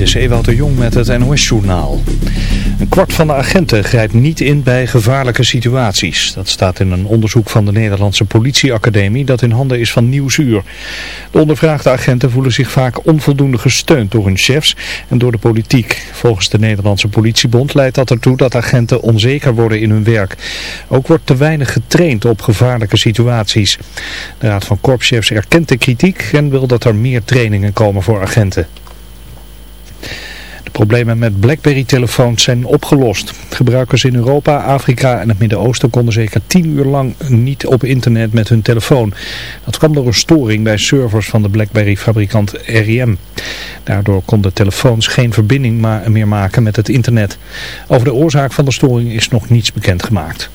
Dit Ewout de Jong met het NOS-journaal. Een kwart van de agenten grijpt niet in bij gevaarlijke situaties. Dat staat in een onderzoek van de Nederlandse politieacademie dat in handen is van Nieuwsuur. De ondervraagde agenten voelen zich vaak onvoldoende gesteund door hun chefs en door de politiek. Volgens de Nederlandse politiebond leidt dat ertoe dat agenten onzeker worden in hun werk. Ook wordt te weinig getraind op gevaarlijke situaties. De Raad van Korpschefs erkent de kritiek en wil dat er meer trainingen komen voor agenten. Problemen met BlackBerry-telefoons zijn opgelost. Gebruikers in Europa, Afrika en het Midden-Oosten konden zeker tien uur lang niet op internet met hun telefoon. Dat kwam door een storing bij servers van de BlackBerry-fabrikant RIM. Daardoor konden telefoons geen verbinding meer maken met het internet. Over de oorzaak van de storing is nog niets bekendgemaakt.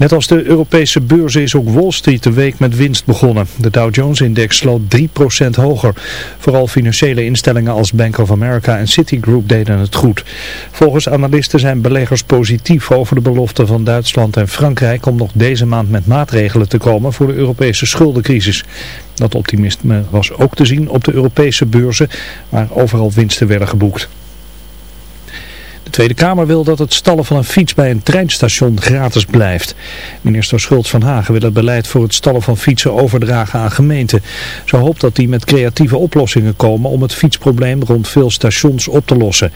Net als de Europese beurzen is ook Wall Street de week met winst begonnen. De Dow Jones-index sloot 3% hoger. Vooral financiële instellingen als Bank of America en Citigroup deden het goed. Volgens analisten zijn beleggers positief over de belofte van Duitsland en Frankrijk om nog deze maand met maatregelen te komen voor de Europese schuldencrisis. Dat optimisme was ook te zien op de Europese beurzen waar overal winsten werden geboekt. De Tweede Kamer wil dat het stallen van een fiets bij een treinstation gratis blijft. Minister Schultz van Hagen wil het beleid voor het stallen van fietsen overdragen aan gemeenten. Ze hoopt dat die met creatieve oplossingen komen om het fietsprobleem rond veel stations op te lossen.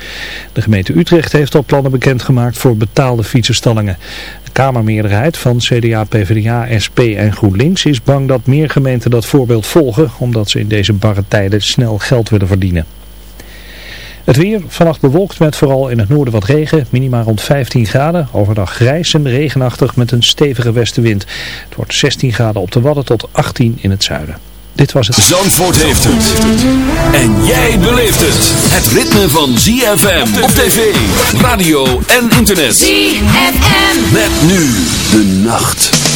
De gemeente Utrecht heeft al plannen bekendgemaakt voor betaalde fietsenstallingen. De Kamermeerderheid van CDA, PvdA, SP en GroenLinks is bang dat meer gemeenten dat voorbeeld volgen, omdat ze in deze barre tijden snel geld willen verdienen. Het weer vannacht bewolkt met vooral in het noorden wat regen, minima rond 15 graden. Overdag grijs en regenachtig met een stevige westenwind. Het wordt 16 graden op de Wadden tot 18 in het zuiden. Dit was het. Zandvoort heeft het. En jij beleeft het. Het ritme van ZFM op tv, radio en internet. ZFM. Met nu de nacht.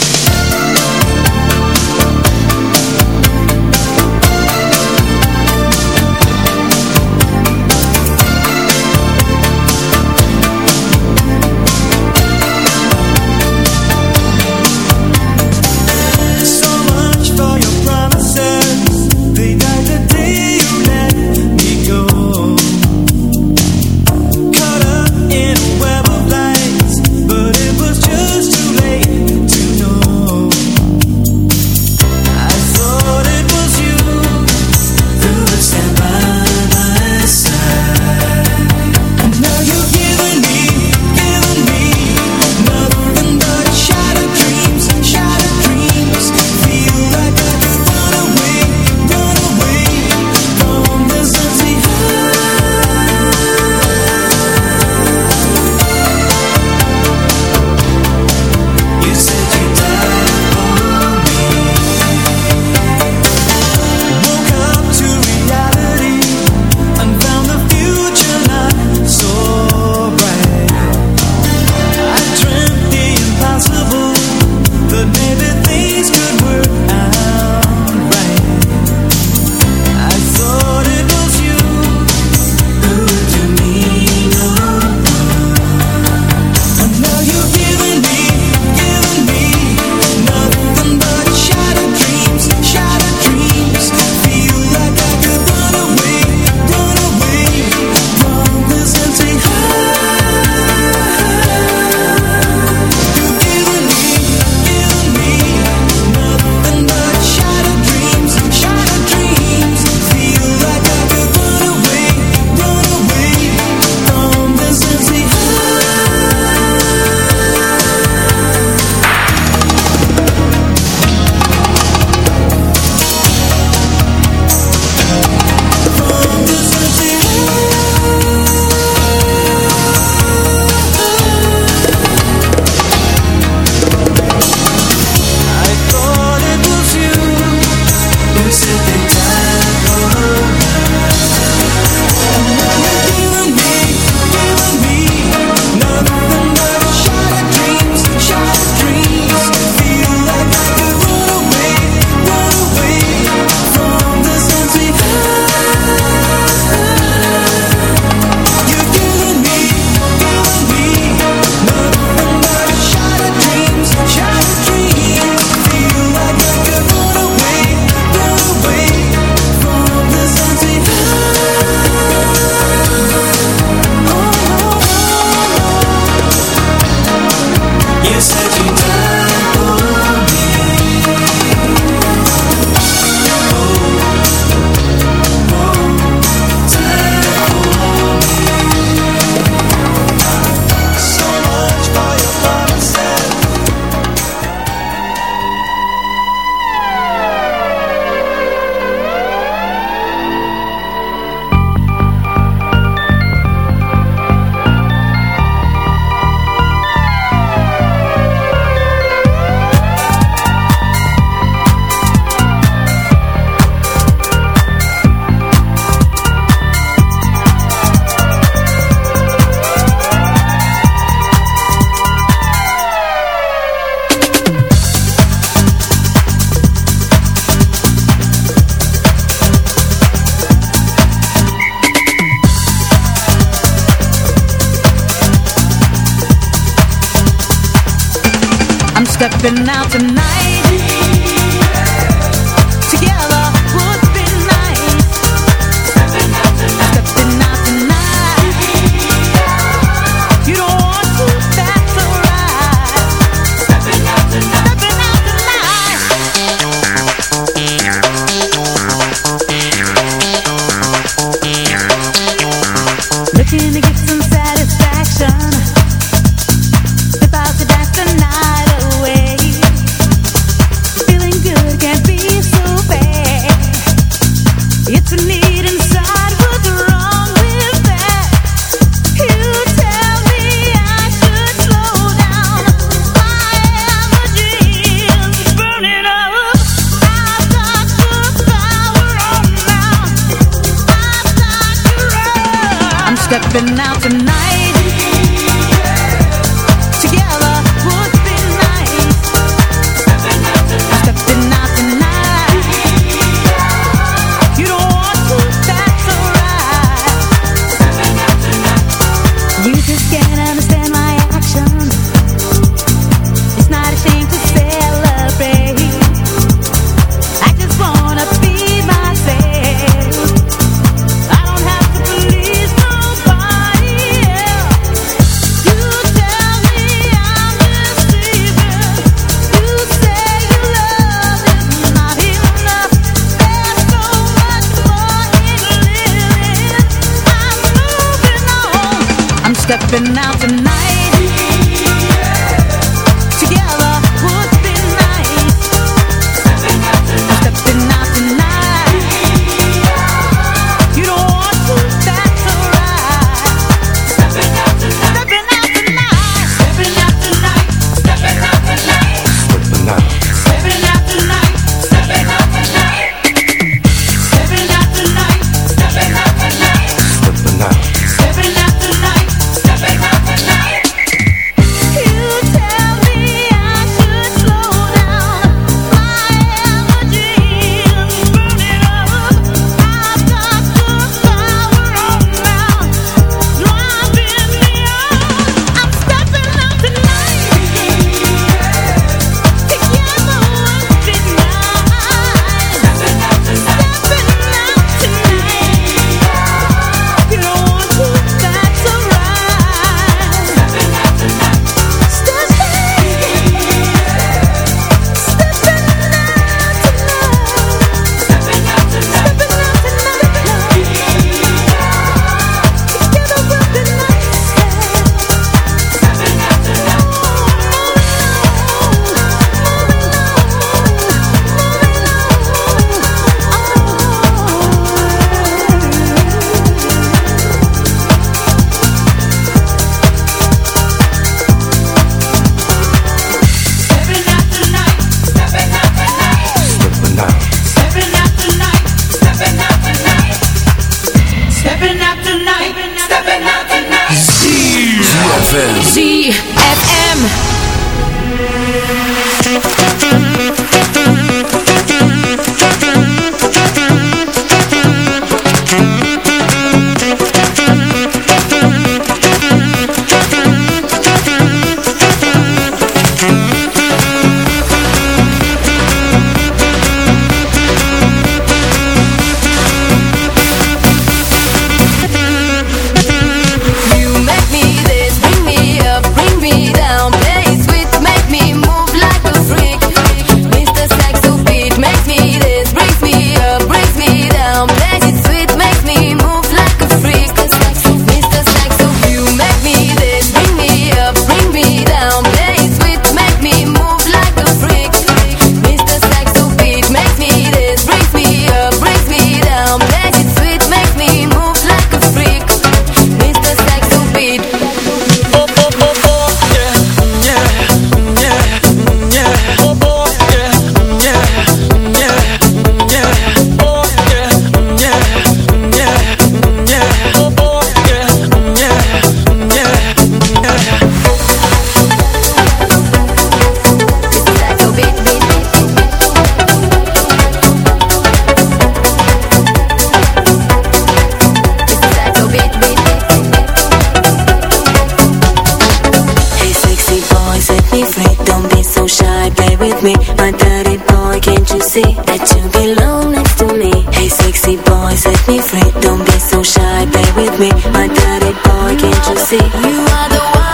boy, set me free. Don't be so shy, play with me. My daddy boy, can't you see? You are the one.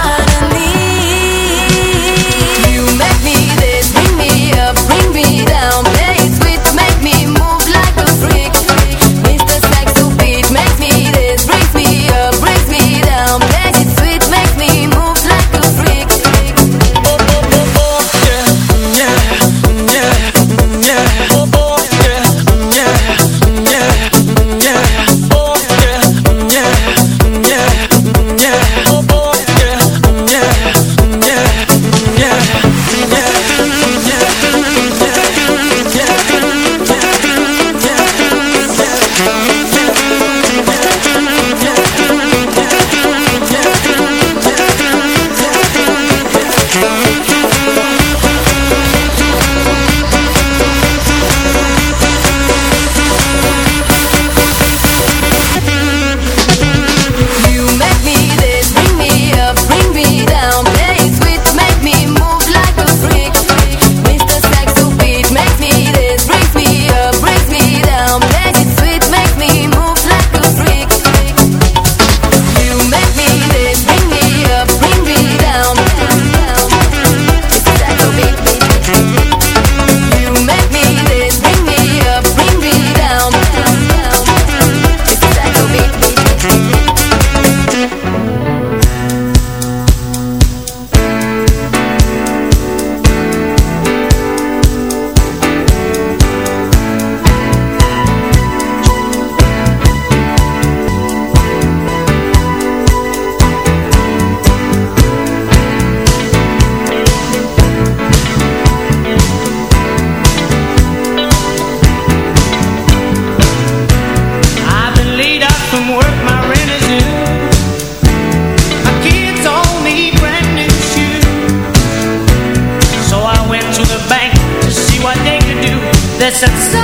set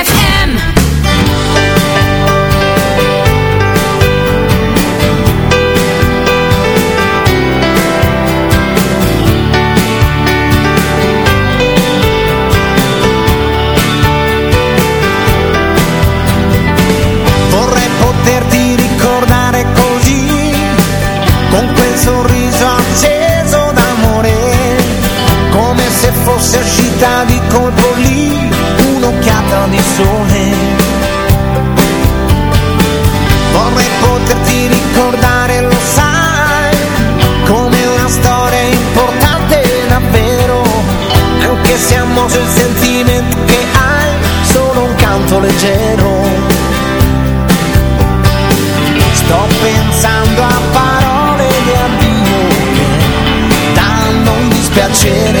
shit.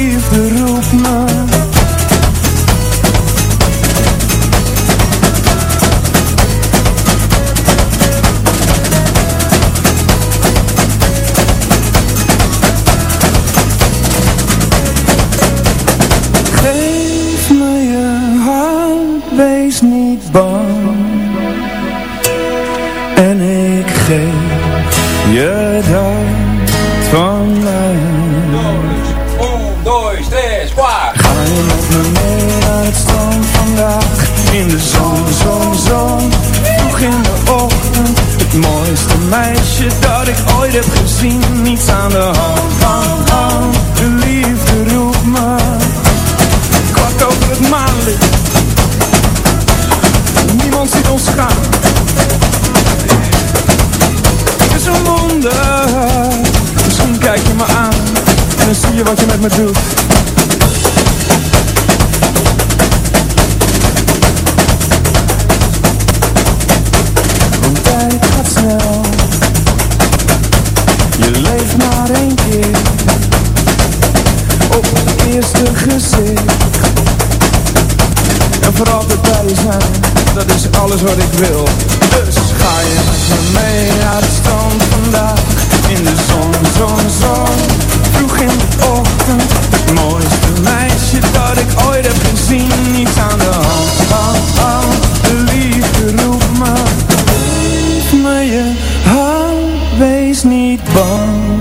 wees je wat je met me doet? Want tijd gaat snel. Je leeft maar één keer. Op het eerste gezicht. En voor altijd bij je zijn. Dat is alles wat ik wil. Dus ga je met me mee naar het strand vandaag. In de zon, zon, zon in de ochtend. Het mooiste meisje dat ik ooit heb gezien. Niets aan de hand, hand, hand De liefde roept me. Geef me je hand, wees niet bang.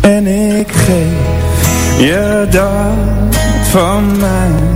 En ik geef je dat van mij